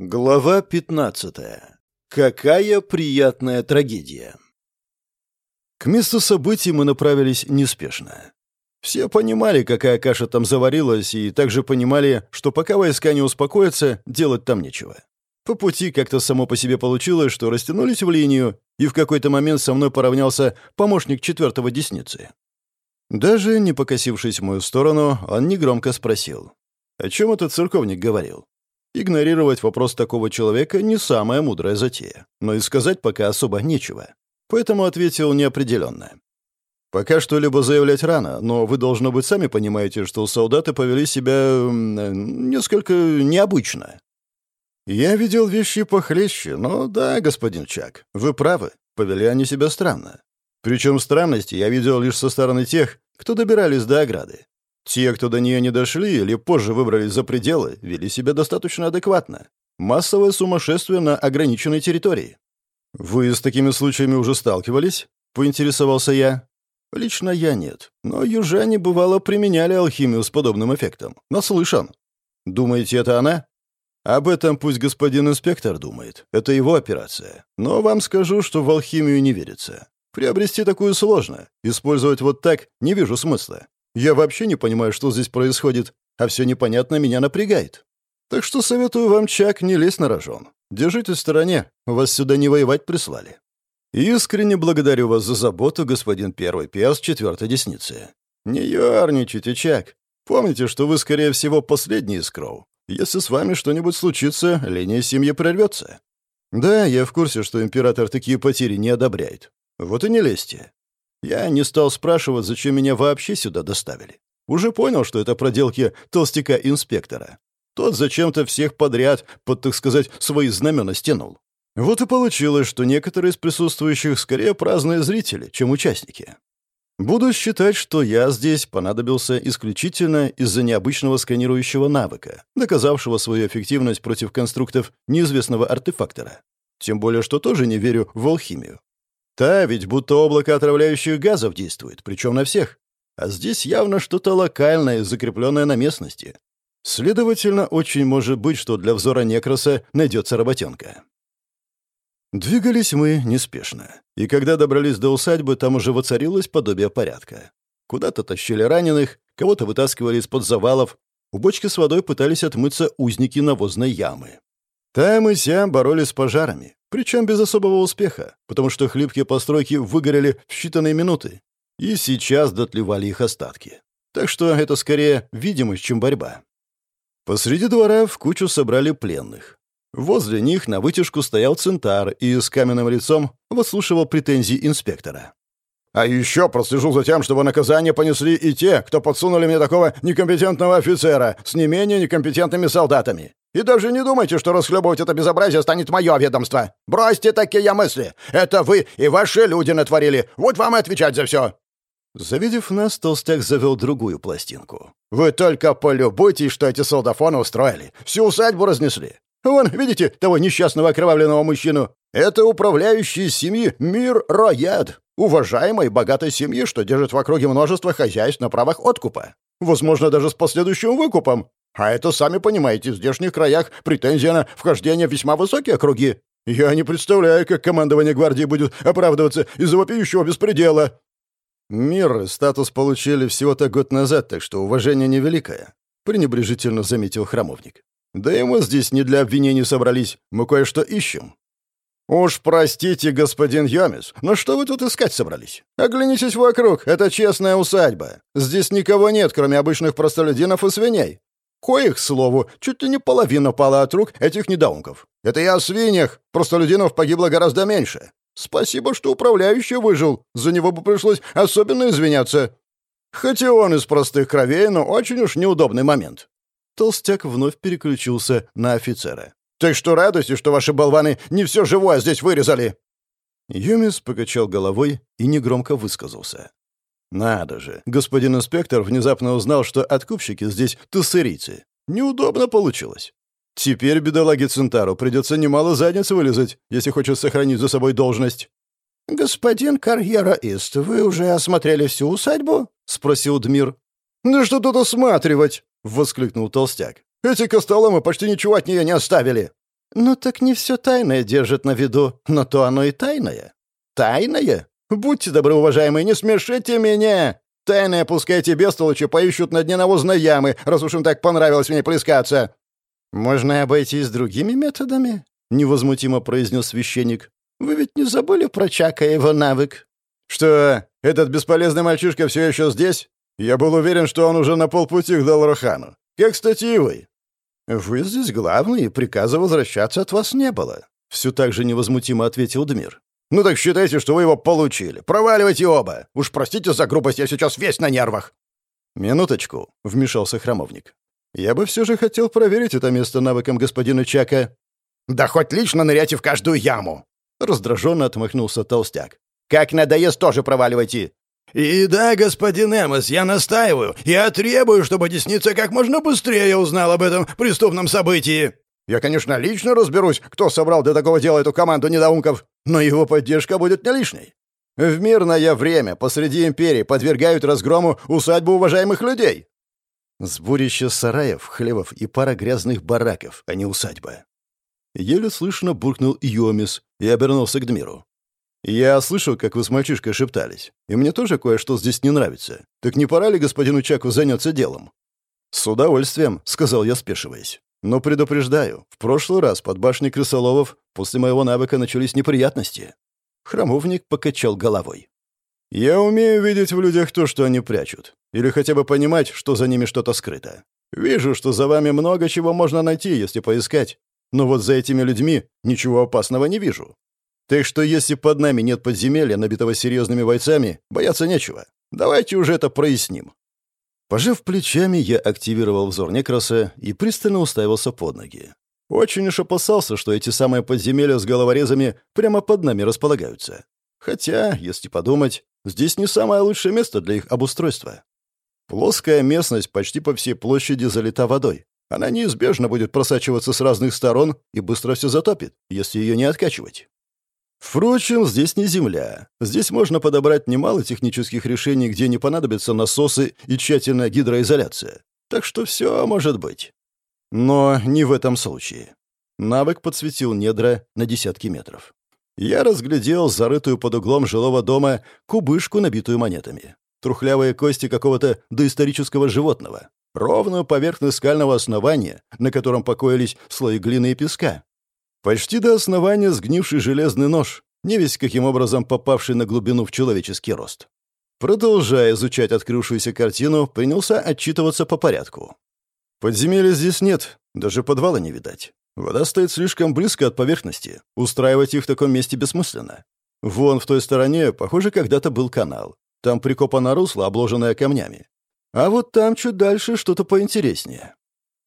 Глава 15. Какая приятная трагедия. К месту событий мы направились неспешно. Все понимали, какая каша там заварилась, и также понимали, что пока войска не успокоятся, делать там нечего. По пути как-то само по себе получилось, что растянулись в линию, и в какой-то момент со мной поравнялся помощник четвертого десницы. Даже не покосившись в мою сторону, он негромко спросил. О чем этот церковник говорил? Игнорировать вопрос такого человека не самая мудрая затея, но и сказать пока особо нечего. Поэтому ответил неопределенно. Пока что-либо заявлять рано, но вы, должно быть, сами понимаете, что солдаты повели себя несколько необычно. Я видел вещи похлеще, но да, господин Чак, вы правы, повели они себя странно. Причем странности я видел лишь со стороны тех, кто добирались до ограды. Те, кто до нее не дошли или позже выбрались за пределы, вели себя достаточно адекватно. Массовое сумасшествие на ограниченной территории. «Вы с такими случаями уже сталкивались?» — поинтересовался я. «Лично я нет, но южане, бывало, применяли алхимию с подобным эффектом. Наслышан. Думаете, это она?» «Об этом пусть господин инспектор думает. Это его операция. Но вам скажу, что в алхимию не верится. Приобрести такую сложно. Использовать вот так не вижу смысла. Я вообще не понимаю, что здесь происходит, а все непонятно меня напрягает. Так что советую вам, Чак, не лезть на рожон. Держитесь в стороне, вас сюда не воевать прислали. Искренне благодарю вас за заботу, господин первый пес четвертой десницы. Не ярничайте, Чак. Помните, что вы, скорее всего, последний из Кроу. Если с вами что-нибудь случится, линия семьи прервется. Да, я в курсе, что император такие потери не одобряет. Вот и не лезьте. Я не стал спрашивать, зачем меня вообще сюда доставили. Уже понял, что это проделки толстяка-инспектора. Тот зачем-то всех подряд под, так сказать, свои знамена стянул. Вот и получилось, что некоторые из присутствующих скорее праздные зрители, чем участники. Буду считать, что я здесь понадобился исключительно из-за необычного сканирующего навыка, доказавшего свою эффективность против конструктов неизвестного артефактора. Тем более, что тоже не верю в алхимию. Та ведь будто облако отравляющих газов действует, причем на всех. А здесь явно что-то локальное, закрепленное на местности. Следовательно, очень может быть, что для взора некроса найдется работенка. Двигались мы неспешно. И когда добрались до усадьбы, там уже воцарилось подобие порядка. Куда-то тащили раненых, кого-то вытаскивали из-под завалов, у бочки с водой пытались отмыться узники навозной ямы. Там и сям боролись с пожарами, причем без особого успеха, потому что хлипкие постройки выгорели в считанные минуты. И сейчас дотлевали их остатки. Так что это скорее видимость, чем борьба. Посреди двора в кучу собрали пленных. Возле них на вытяжку стоял центар и с каменным лицом выслушивал претензии инспектора. «А еще прослежу за тем, чтобы наказание понесли и те, кто подсунули мне такого некомпетентного офицера с не менее некомпетентными солдатами. И даже не думайте, что расхлебывать это безобразие станет мое ведомство. Бросьте такие мысли. Это вы и ваши люди натворили. Вот вам и отвечать за все». Завидев нас, толстяк завел другую пластинку. «Вы только полюбуйтесь, что эти солдафоны устроили. Всю усадьбу разнесли. Вон, видите, того несчастного окровавленного мужчину? Это управляющий семьи Мир Рояд. Уважаемой богатой семьи, что держит в округе множество хозяйств на правах откупа. Возможно, даже с последующим выкупом. А это, сами понимаете, в здешних краях претензия на вхождение в весьма высокие круги. Я не представляю, как командование гвардии будет оправдываться из-за вопиющего беспредела. Мир статус получили всего-то год назад, так что уважение невеликое, пренебрежительно заметил храмовник. Да и мы здесь не для обвинений собрались, мы кое-что ищем. «Уж простите, господин Йомис, но что вы тут искать собрались? Оглянитесь вокруг, это честная усадьба. Здесь никого нет, кроме обычных простолюдинов и свиней коих, к слову, чуть ли не половина пала от рук этих недоумков. Это я о свиньях, просто людинов погибло гораздо меньше. Спасибо, что управляющий выжил, за него бы пришлось особенно извиняться. Хотя он из простых кровей, но очень уж неудобный момент». Толстяк вновь переключился на офицера. «Так что радуйте, что ваши болваны не все живое здесь вырезали!» Юмис покачал головой и негромко высказался. Надо же, господин инспектор внезапно узнал, что откупщики здесь туссерийцы. Неудобно получилось. Теперь бедолаге Центару придется немало задниц вылезать, если хочет сохранить за собой должность. «Господин Карьера-Ист, вы уже осмотрели всю усадьбу?» — спросил Дмир. «Да что тут осматривать?» — воскликнул толстяк. «Эти костоломы почти ничего от нее не оставили». «Ну так не все тайное держит на виду, но то оно и тайное». «Тайное? Будьте добры, уважаемые, не смешите меня! Тайное пускай тебе, столочи, поищут на дне навозной ямы, раз уж им так понравилось мне плескаться». «Можно обойтись другими методами?» — невозмутимо произнес священник. «Вы ведь не забыли про Чака и его навык?» «Что, этот бесполезный мальчишка все еще здесь? Я был уверен, что он уже на полпути к Далрахану. Как, кстати, и вы». «Вы здесь главный, и приказа возвращаться от вас не было», — все так же невозмутимо ответил Дмир. «Ну так считайте, что вы его получили. Проваливайте оба. Уж простите за грубость, я сейчас весь на нервах». «Минуточку», — вмешался храмовник. «Я бы все же хотел проверить это место навыком господина Чака». «Да хоть лично ныряйте в каждую яму!» Раздраженно отмахнулся толстяк. «Как надоест, тоже проваливайте. «И да, господин Эмос, я настаиваю. Я требую, чтобы Десница как можно быстрее узнал об этом преступном событии. Я, конечно, лично разберусь, кто собрал для такого дела эту команду недоумков, но его поддержка будет не лишней. В мирное время посреди империи подвергают разгрому усадьбу уважаемых людей». Сборище сараев, хлевов и пара грязных бараков, а не усадьба. Еле слышно буркнул Йомис и обернулся к Дмиру. «Я слышал, как вы с мальчишкой шептались, и мне тоже кое-что здесь не нравится. Так не пора ли господину Чаку заняться делом?» «С удовольствием», — сказал я, спешиваясь. «Но предупреждаю, в прошлый раз под башней крысоловов после моего навыка начались неприятности». Храмовник покачал головой. «Я умею видеть в людях то, что они прячут. Или хотя бы понимать, что за ними что-то скрыто. Вижу, что за вами много чего можно найти, если поискать. Но вот за этими людьми ничего опасного не вижу. Так что если под нами нет подземелья, набитого серьезными бойцами, бояться нечего. Давайте уже это проясним». Пожав плечами, я активировал взор Некроса и пристально уставился под ноги. Очень уж опасался, что эти самые подземелья с головорезами прямо под нами располагаются. Хотя, если подумать, здесь не самое лучшее место для их обустройства. Плоская местность почти по всей площади залита водой. Она неизбежно будет просачиваться с разных сторон и быстро все затопит, если ее не откачивать. Впрочем, здесь не земля. Здесь можно подобрать немало технических решений, где не понадобятся насосы и тщательная гидроизоляция. Так что все может быть. Но не в этом случае. Навык подсветил недра на десятки метров. Я разглядел зарытую под углом жилого дома кубышку, набитую монетами. Трухлявые кости какого-то доисторического животного. Ровную поверхность скального основания, на котором покоились слои глины и песка. Почти до основания сгнивший железный нож, не весь каким образом попавший на глубину в человеческий рост. Продолжая изучать открывшуюся картину, принялся отчитываться по порядку. Подземелья здесь нет, даже подвала не видать. Вода стоит слишком близко от поверхности. Устраивать их в таком месте бессмысленно. Вон в той стороне, похоже, когда-то был канал. Там прикопано русло, обложенное камнями. А вот там чуть дальше что-то поинтереснее.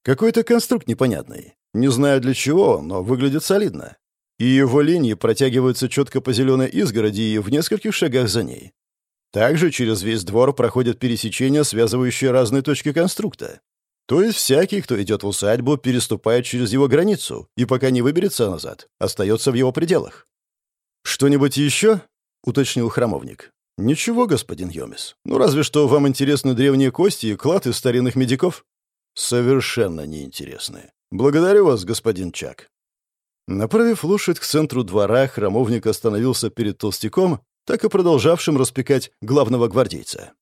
Какой-то конструкт непонятный. Не знаю для чего, но выглядит солидно. И его линии протягиваются четко по зеленой изгороди и в нескольких шагах за ней. Также через весь двор проходят пересечения, связывающие разные точки конструкта. То есть всякий, кто идет в усадьбу, переступает через его границу и пока не выберется назад, остается в его пределах. «Что-нибудь еще?» — уточнил храмовник. «Ничего, господин Йомис. Ну, разве что вам интересны древние кости и клад из старинных медиков?» «Совершенно неинтересны. «Благодарю вас, господин Чак». Направив лошадь к центру двора, храмовник остановился перед толстяком, так и продолжавшим распекать главного гвардейца.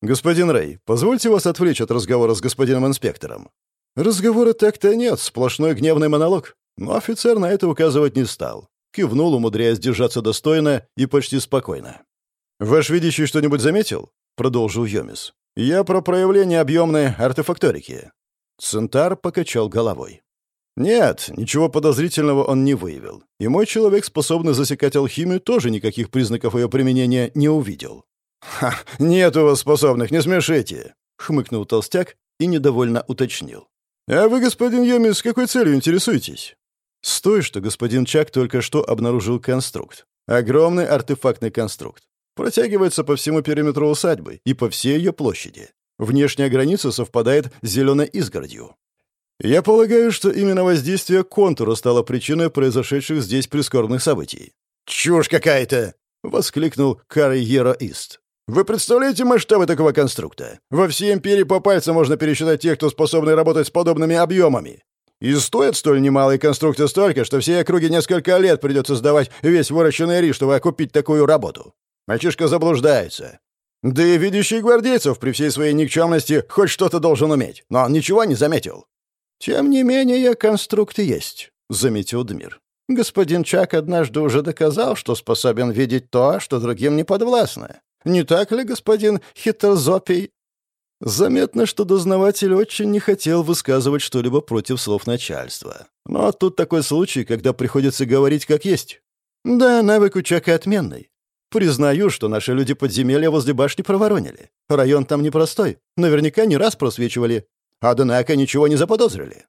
«Господин Рэй, позвольте вас отвлечь от разговора с господином инспектором». Разговора так-то нет, сплошной гневный монолог. Но офицер на это указывать не стал. Кивнул, умудряясь держаться достойно и почти спокойно. «Ваш видящий что-нибудь заметил?» — продолжил Йомис. «Я про проявление объемной артефакторики. Центар покачал головой. «Нет, ничего подозрительного он не выявил. И мой человек, способный засекать алхимию, тоже никаких признаков ее применения не увидел». «Ха, нет у вас способных, не смешите!» — хмыкнул толстяк и недовольно уточнил. «А вы, господин Йоми, с какой целью интересуетесь?» «С той, что господин Чак только что обнаружил конструкт. Огромный артефактный конструкт. Протягивается по всему периметру усадьбы и по всей ее площади. Внешняя граница совпадает с зеленой изгородью. Я полагаю, что именно воздействие контура стало причиной произошедших здесь прискорбных событий. «Чушь какая-то!» — воскликнул Карьера Ист. «Вы представляете масштабы такого конструкта? Во всей империи по пальцам можно пересчитать тех, кто способны работать с подобными объемами. И стоит столь немалый конструкты столько, что все округи несколько лет придется сдавать весь выращенный рис, чтобы окупить такую работу. Мальчишка заблуждается. Да и видящий гвардейцев при всей своей никчемности хоть что-то должен уметь, но он ничего не заметил. «Тем не менее, конструкты есть», — заметил Дмир. «Господин Чак однажды уже доказал, что способен видеть то, что другим не подвластно. Не так ли, господин Хитрозопий?» Заметно, что дознаватель очень не хотел высказывать что-либо против слов начальства. Но тут такой случай, когда приходится говорить как есть. Да, навык у Чака отменный. Признаю, что наши люди подземелья возле башни проворонили. Район там непростой. Наверняка не раз просвечивали. Однако ничего не заподозрили.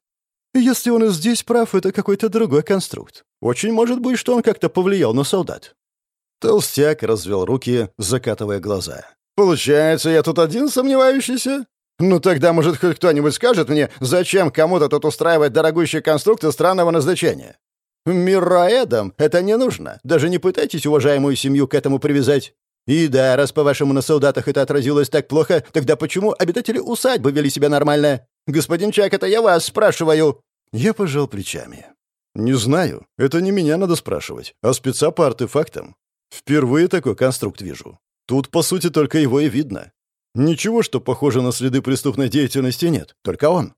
Если он и здесь прав, это какой-то другой конструкт. Очень может быть, что он как-то повлиял на солдат. Толстяк развел руки, закатывая глаза. Получается, я тут один сомневающийся? Ну тогда, может, хоть кто-нибудь скажет мне, зачем кому-то тут устраивать дорогущие конструкты странного назначения? Мирроэдам это не нужно. Даже не пытайтесь уважаемую семью к этому привязать. И да, раз по-вашему на солдатах это отразилось так плохо, тогда почему обитатели усадьбы вели себя нормально? Господин Чак, это я вас спрашиваю. Я пожал плечами. Не знаю. Это не меня надо спрашивать, а спеца по артефактам. Впервые такой конструкт вижу. Тут, по сути, только его и видно. Ничего, что похоже на следы преступной деятельности, нет. Только он.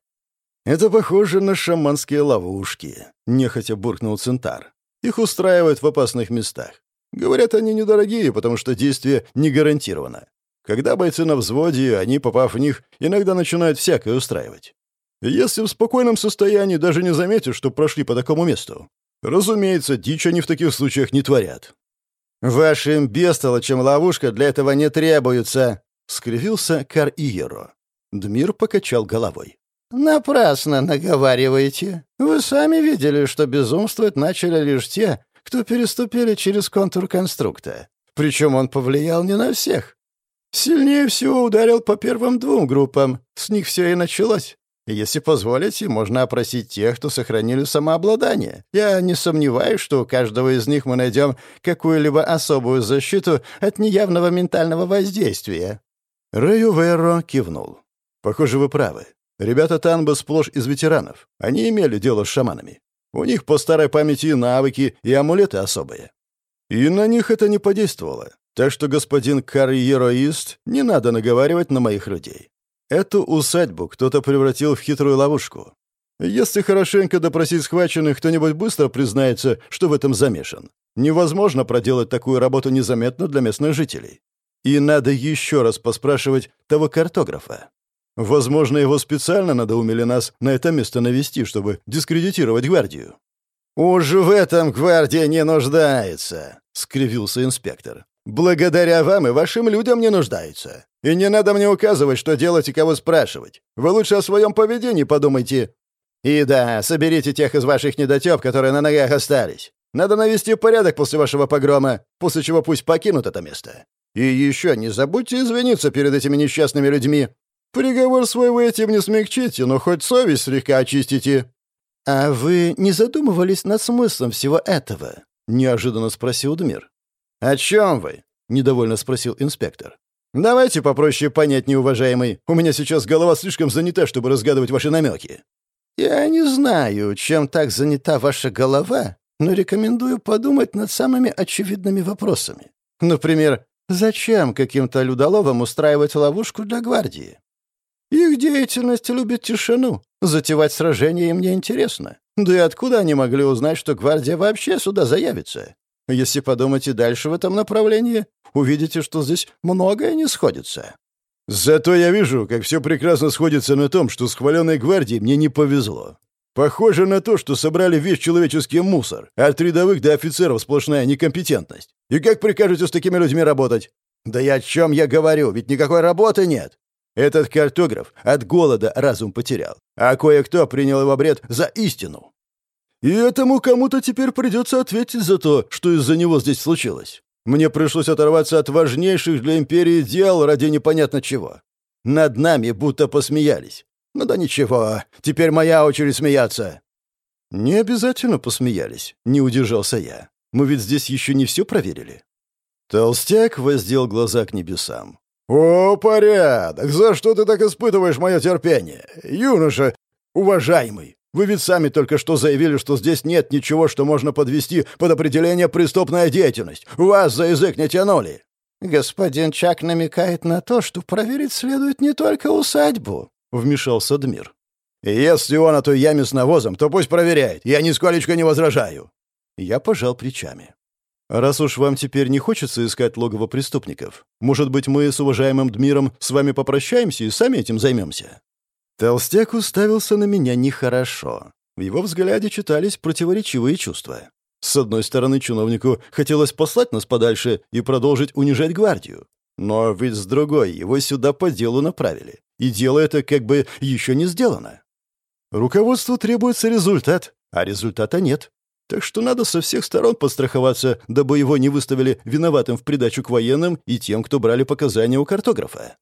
Это похоже на шаманские ловушки, нехотя буркнул Центар. Их устраивают в опасных местах. Говорят, они недорогие, потому что действие не гарантировано. Когда бойцы на взводе, они, попав в них, иногда начинают всякое устраивать. Если в спокойном состоянии даже не заметишь, что прошли по такому месту. Разумеется, дичь они в таких случаях не творят. «Вашим бестолочам ловушка для этого не требуется», — скривился Кар Иеро. Дмир покачал головой. «Напрасно наговариваете. Вы сами видели, что безумствовать начали лишь те, кто переступили через контур конструкта. Причем он повлиял не на всех. Сильнее всего ударил по первым двум группам. С них все и началось. Если позволите, можно опросить тех, кто сохранили самообладание. Я не сомневаюсь, что у каждого из них мы найдем какую-либо особую защиту от неявного ментального воздействия». Рэю Верро кивнул. «Похоже, вы правы. Ребята Танба сплошь из ветеранов. Они имели дело с шаманами. У них по старой памяти навыки и амулеты особые. И на них это не подействовало. Так что, господин карьероист, не надо наговаривать на моих людей. Эту усадьбу кто-то превратил в хитрую ловушку. Если хорошенько допросить схваченных, кто-нибудь быстро признается, что в этом замешан. Невозможно проделать такую работу незаметно для местных жителей. И надо еще раз поспрашивать того картографа. Возможно, его специально надоумили нас на это место навести, чтобы дискредитировать гвардию. «Уж в этом гвардия не нуждается», — скривился инспектор. «Благодаря вам и вашим людям не нуждается. И не надо мне указывать, что делать и кого спрашивать. Вы лучше о своем поведении подумайте. И да, соберите тех из ваших недотеп, которые на ногах остались. Надо навести порядок после вашего погрома, после чего пусть покинут это место. И еще не забудьте извиниться перед этими несчастными людьми. Приговор свой вы этим не смягчите, но хоть совесть слегка очистите». «А вы не задумывались над смыслом всего этого?» — неожиданно спросил Дмир. «О чем вы?» — недовольно спросил инспектор. «Давайте попроще понять, неуважаемый. У меня сейчас голова слишком занята, чтобы разгадывать ваши намеки». «Я не знаю, чем так занята ваша голова, но рекомендую подумать над самыми очевидными вопросами. Например, зачем каким-то людоловам устраивать ловушку для гвардии? Их деятельность любит тишину. Затевать сражения им не интересно. Да и откуда они могли узнать, что гвардия вообще сюда заявится? Если подумать и дальше в этом направлении, увидите, что здесь многое не сходится. Зато я вижу, как все прекрасно сходится на том, что с хваленной гвардией мне не повезло. Похоже на то, что собрали весь человеческий мусор, от рядовых до офицеров сплошная некомпетентность. И как прикажете с такими людьми работать? Да и о чем я говорю, ведь никакой работы нет. Этот картограф от голода разум потерял, а кое-кто принял его бред за истину. И этому кому-то теперь придется ответить за то, что из-за него здесь случилось. Мне пришлось оторваться от важнейших для империи дел ради непонятно чего. Над нами будто посмеялись. Ну да ничего, теперь моя очередь смеяться. Не обязательно посмеялись, не удержался я. Мы ведь здесь еще не все проверили. Толстяк воздел глаза к небесам. «О, порядок! За что ты так испытываешь мое терпение? Юноша, уважаемый, Вы ведь сами только что заявили, что здесь нет ничего, что можно подвести под определение преступная деятельность. Вас за язык не тянули». «Господин Чак намекает на то, что проверить следует не только усадьбу», — вмешался Дмир. «Если он о той яме с навозом, то пусть проверяет. Я нисколечко не возражаю». Я пожал плечами. «Раз уж вам теперь не хочется искать логово преступников, может быть, мы с уважаемым Дмиром с вами попрощаемся и сами этим займемся?» Толстяк уставился на меня нехорошо. В его взгляде читались противоречивые чувства. С одной стороны, чиновнику хотелось послать нас подальше и продолжить унижать гвардию. Но ведь с другой, его сюда по делу направили. И дело это как бы еще не сделано. Руководству требуется результат, а результата нет. Так что надо со всех сторон подстраховаться, дабы его не выставили виноватым в придачу к военным и тем, кто брали показания у картографа.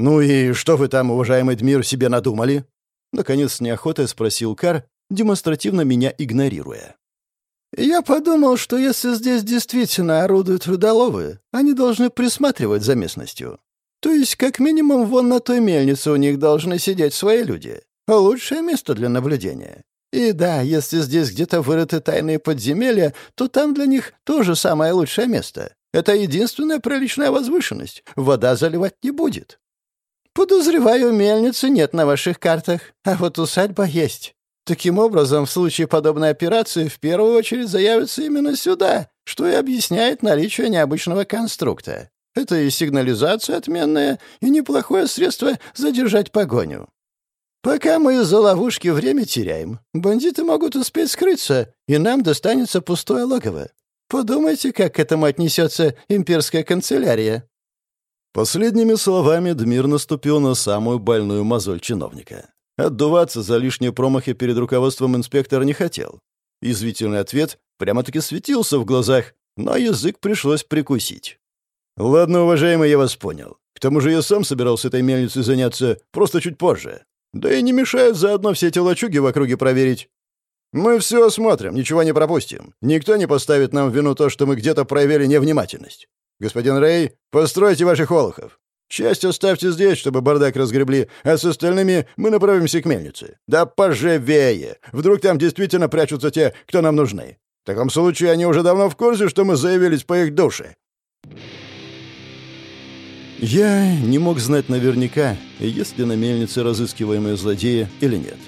«Ну и что вы там, уважаемый Дмир, себе надумали?» Наконец с неохотой спросил Кар, демонстративно меня игнорируя. «Я подумал, что если здесь действительно орудуют рудоловы, они должны присматривать за местностью. То есть, как минимум, вон на той мельнице у них должны сидеть свои люди. Лучшее место для наблюдения. И да, если здесь где-то вырыты тайные подземелья, то там для них тоже самое лучшее место. Это единственная приличная возвышенность. Вода заливать не будет. Подозреваю, мельницы нет на ваших картах, а вот усадьба есть. Таким образом, в случае подобной операции в первую очередь заявятся именно сюда, что и объясняет наличие необычного конструкта. Это и сигнализация отменная, и неплохое средство задержать погоню. Пока мы из-за ловушки время теряем, бандиты могут успеть скрыться, и нам достанется пустое логово. Подумайте, как к этому отнесется имперская канцелярия». Последними словами Дмир наступил на самую больную мозоль чиновника. Отдуваться за лишние промахи перед руководством инспектора не хотел. Извительный ответ прямо-таки светился в глазах, но язык пришлось прикусить. «Ладно, уважаемый, я вас понял. К тому же я сам собирался этой мельницей заняться, просто чуть позже. Да и не мешает заодно все эти лачуги в округе проверить. Мы все осмотрим, ничего не пропустим. Никто не поставит нам в вину то, что мы где-то проявили невнимательность. Господин Рэй, постройте ваших олухов. Часть оставьте здесь, чтобы бардак разгребли, а с остальными мы направимся к мельнице. Да поживее! Вдруг там действительно прячутся те, кто нам нужны. В таком случае они уже давно в курсе, что мы заявились по их душе. Я не мог знать наверняка, есть ли на мельнице разыскиваемые злодеи или нет.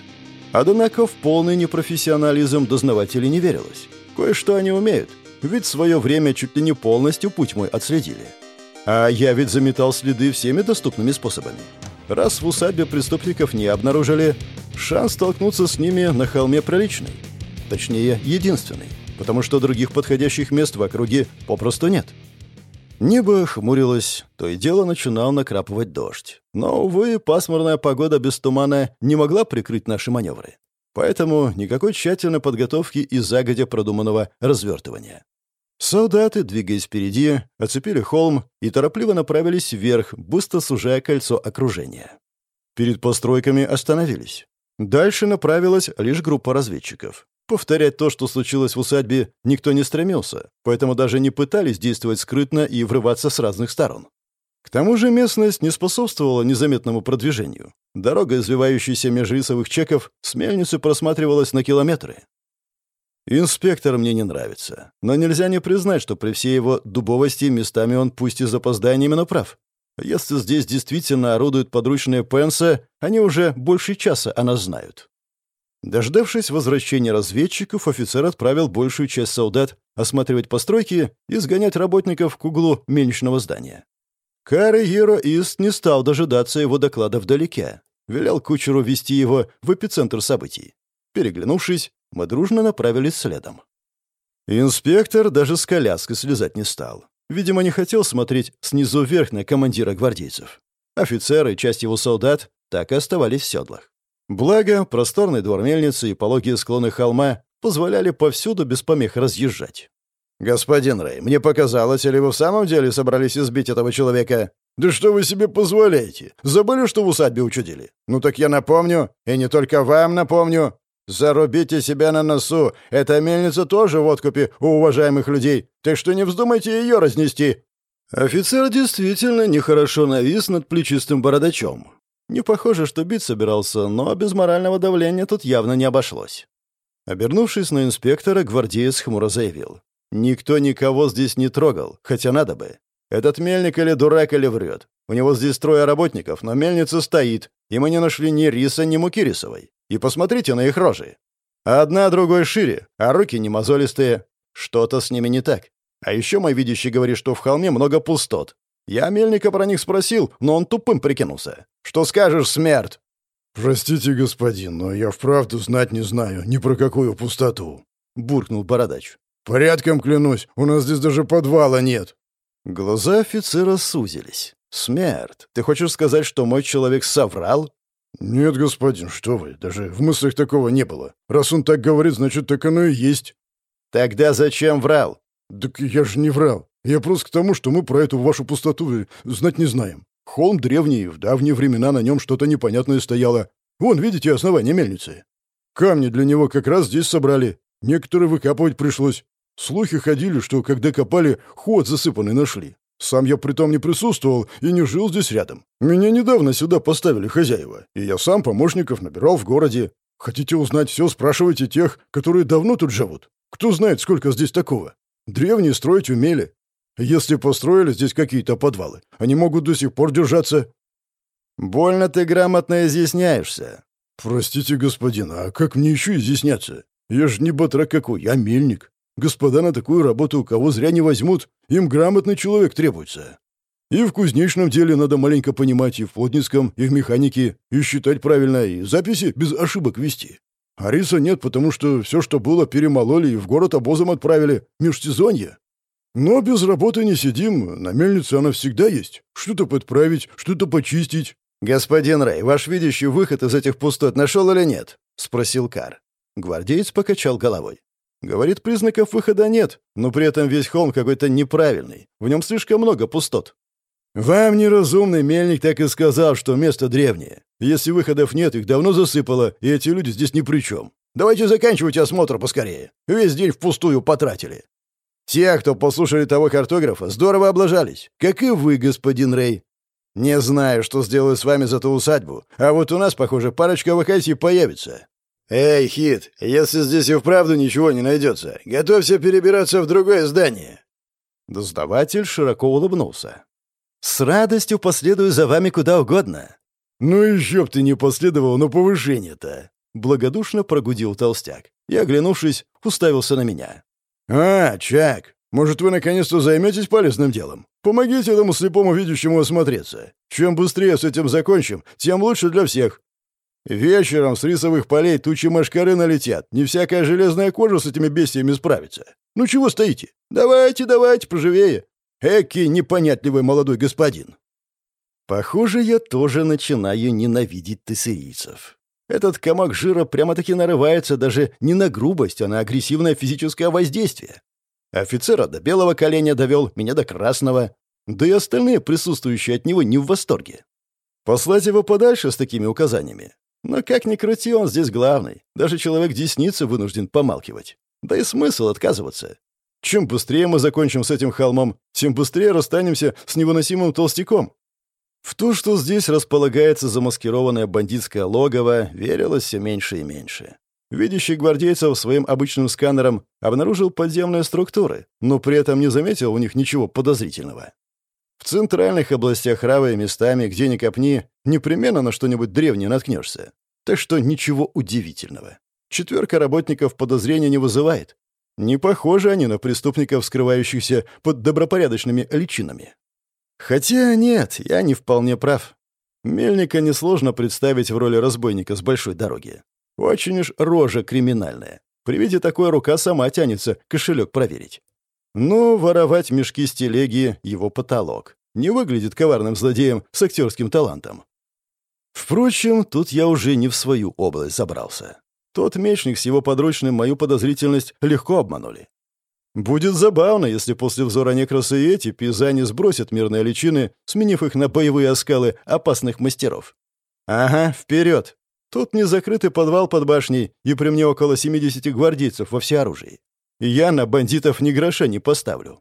Однако в полный непрофессионализм дознавателей не верилось. Кое-что они умеют, ведь в свое время чуть ли не полностью путь мой отследили. А я ведь заметал следы всеми доступными способами. Раз в усадьбе преступников не обнаружили, шанс столкнуться с ними на холме приличный. Точнее, единственный, потому что других подходящих мест в округе попросту нет. Небо хмурилось, то и дело начинал накрапывать дождь. Но, увы, пасмурная погода без тумана не могла прикрыть наши маневры. Поэтому никакой тщательной подготовки и загодя продуманного развертывания. Солдаты, двигаясь впереди, оцепили холм и торопливо направились вверх, быстро сужая кольцо окружения. Перед постройками остановились. Дальше направилась лишь группа разведчиков. Повторять то, что случилось в усадьбе, никто не стремился, поэтому даже не пытались действовать скрытно и врываться с разных сторон. К тому же местность не способствовала незаметному продвижению. Дорога, извивающаяся меж рисовых чеков, с мельницы просматривалась на километры. Инспектор мне не нравится, но нельзя не признать, что при всей его дубовости местами он пусть и с опозданиями, но прав. Если здесь действительно орудуют подручные Пенса, они уже больше часа о нас знают. Дождавшись возвращения разведчиков, офицер отправил большую часть солдат осматривать постройки и сгонять работников к углу мельничного здания. Еро Ист не стал дожидаться его доклада вдалеке. Велел кучеру вести его в эпицентр событий. Переглянувшись, мы дружно направились следом. Инспектор даже с коляской слезать не стал. Видимо, не хотел смотреть снизу вверх на командира гвардейцев. Офицеры и часть его солдат так и оставались в седлах. Благо, просторный двор мельницы и пологие склоны холма позволяли повсюду без помех разъезжать. «Господин Рэй, мне показалось, или вы в самом деле собрались избить этого человека?» «Да что вы себе позволяете? Забыли, что в усадьбе учудили? Ну так я напомню, и не только вам напомню. Зарубите себя на носу, эта мельница тоже в откупе у уважаемых людей, так что не вздумайте ее разнести». Офицер действительно нехорошо навис над плечистым бородачом. Не похоже, что бить собирался, но без морального давления тут явно не обошлось. Обернувшись на инспектора, гвардеец хмуро заявил. «Никто никого здесь не трогал, хотя надо бы. Этот мельник или дурак, или врет. У него здесь трое работников, но мельница стоит, и мы не нашли ни риса, ни муки рисовой. И посмотрите на их рожи. Одна другой шире, а руки не мозолистые. Что-то с ними не так. А еще мой видящий говорит, что в холме много пустот. Я мельника про них спросил, но он тупым прикинулся. Что скажешь, смерть?» «Простите, господин, но я вправду знать не знаю ни про какую пустоту», — буркнул бородач. «Порядком клянусь, у нас здесь даже подвала нет». Глаза офицера сузились. «Смерть, ты хочешь сказать, что мой человек соврал?» «Нет, господин, что вы, даже в мыслях такого не было. Раз он так говорит, значит, так оно и есть». «Тогда зачем врал?» «Так я же не врал. Я просто к тому, что мы про эту вашу пустоту знать не знаем. Холм древний, в давние времена на нем что-то непонятное стояло. Вон, видите, основание мельницы. Камни для него как раз здесь собрали. Некоторые выкапывать пришлось. Слухи ходили, что когда копали, ход засыпанный нашли. Сам я притом не присутствовал и не жил здесь рядом. Меня недавно сюда поставили хозяева, и я сам помощников набирал в городе. Хотите узнать все, спрашивайте тех, которые давно тут живут. Кто знает, сколько здесь такого. Древние строить умели. Если построили здесь какие-то подвалы, они могут до сих пор держаться». «Больно ты грамотно изъясняешься». «Простите, господин, а как мне еще изъясняться? Я же не батрак какой, я мельник. Господа на такую работу кого зря не возьмут, им грамотный человек требуется. И в кузнечном деле надо маленько понимать, и в плотницком, и в механике, и считать правильно, и записи без ошибок вести. А риса нет, потому что все, что было, перемололи и в город обозом отправили. Межсезонье. Но без работы не сидим, на мельнице она всегда есть. Что-то подправить, что-то почистить». «Господин Рэй, ваш видящий выход из этих пустот нашел или нет?» — спросил Кар. Гвардеец покачал головой. «Говорит, признаков выхода нет, но при этом весь холм какой-то неправильный. В нем слишком много пустот». «Вам неразумный мельник так и сказал, что место древнее. Если выходов нет, их давно засыпало, и эти люди здесь ни при чем. Давайте заканчивать осмотр поскорее. Весь день впустую потратили». Те, кто послушали того картографа, здорово облажались, как и вы, господин Рэй. Не знаю, что сделаю с вами за ту усадьбу, а вот у нас, похоже, парочка вакансий появится. Эй, Хит, если здесь и вправду ничего не найдется, готовься перебираться в другое здание. Доздаватель широко улыбнулся. «С радостью последую за вами куда угодно». «Ну еще б ты не последовал на повышение-то!» Благодушно прогудил толстяк и, оглянувшись, уставился на меня. «А, Чак, может, вы наконец-то займетесь полезным делом? Помогите этому слепому видящему осмотреться. Чем быстрее с этим закончим, тем лучше для всех. Вечером с рисовых полей тучи машкары налетят. Не всякая железная кожа с этими бестиями справится. Ну чего стоите? Давайте, давайте, поживее. Эки непонятливый молодой господин. Похоже, я тоже начинаю ненавидеть тессерийцев. Этот комок жира прямо-таки нарывается даже не на грубость, а на агрессивное физическое воздействие. Офицера до белого коленя довел, меня до красного. Да и остальные, присутствующие от него, не в восторге. Послать его подальше с такими указаниями. Но как ни крути, он здесь главный. Даже человек десницы вынужден помалкивать. Да и смысл отказываться. Чем быстрее мы закончим с этим холмом, тем быстрее расстанемся с невыносимым толстяком. В то, что здесь располагается замаскированное бандитское логово, верилось все меньше и меньше. Видящий гвардейцев своим обычным сканером обнаружил подземные структуры, но при этом не заметил у них ничего подозрительного. В центральных областях Равы местами, где ни копни, непременно на что-нибудь древнее наткнешься. Так что ничего удивительного. Четверка работников подозрения не вызывает. Не похожи они на преступников, скрывающихся под добропорядочными личинами. Хотя нет, я не вполне прав. Мельника несложно представить в роли разбойника с большой дороги. Очень уж рожа криминальная. При виде такой рука сама тянется кошелек проверить. Но воровать мешки с телеги — его потолок. Не выглядит коварным злодеем с актерским талантом. Впрочем, тут я уже не в свою область забрался. Тот мечник с его подручным мою подозрительность легко обманули. Будет забавно, если после взора некрасы и эти пейзани сбросят мирные личины, сменив их на боевые оскалы опасных мастеров. Ага, вперед! Тут не закрытый подвал под башней, и при мне около 70 гвардейцев во всеоружии. Я на бандитов ни гроша не поставлю.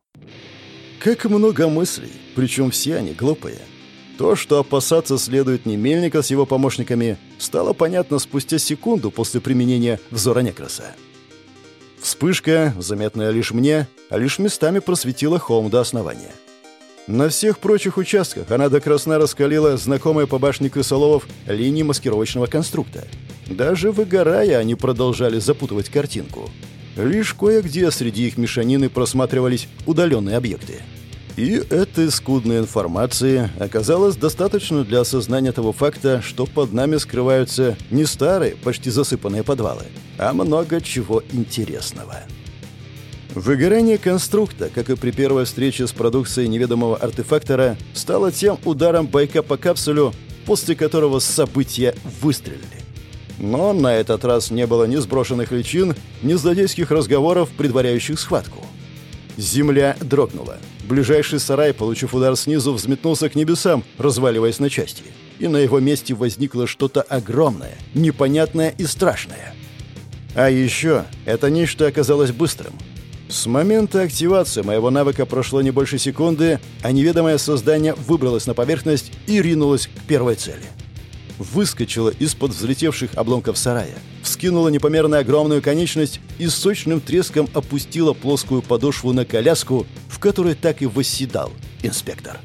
Как много мыслей, причем все они глупые. То, что опасаться следует не Мельника с его помощниками, стало понятно спустя секунду после применения взора Некраса. Вспышка, заметная лишь мне, а лишь местами просветила холм до основания. На всех прочих участках она до красна раскалила знакомые по башне крысоловов линии маскировочного конструкта. Даже выгорая, они продолжали запутывать картинку. Лишь кое-где среди их мешанины просматривались удаленные объекты. И этой скудной информации оказалось достаточно для осознания того факта, что под нами скрываются не старые, почти засыпанные подвалы, а много чего интересного. Выгорание конструкта, как и при первой встрече с продукцией неведомого артефактора, стало тем ударом байка по капсулю, после которого события выстрелили. Но на этот раз не было ни сброшенных личин, ни злодейских разговоров, предваряющих схватку. Земля дрогнула. Ближайший сарай, получив удар снизу, взметнулся к небесам, разваливаясь на части. И на его месте возникло что-то огромное, непонятное и страшное. А еще это нечто оказалось быстрым. С момента активации моего навыка прошло не больше секунды, а неведомое создание выбралось на поверхность и ринулось к первой цели — выскочила из-под взлетевших обломков сарая, вскинула непомерно огромную конечность и с сочным треском опустила плоскую подошву на коляску, в которой так и восседал инспектор.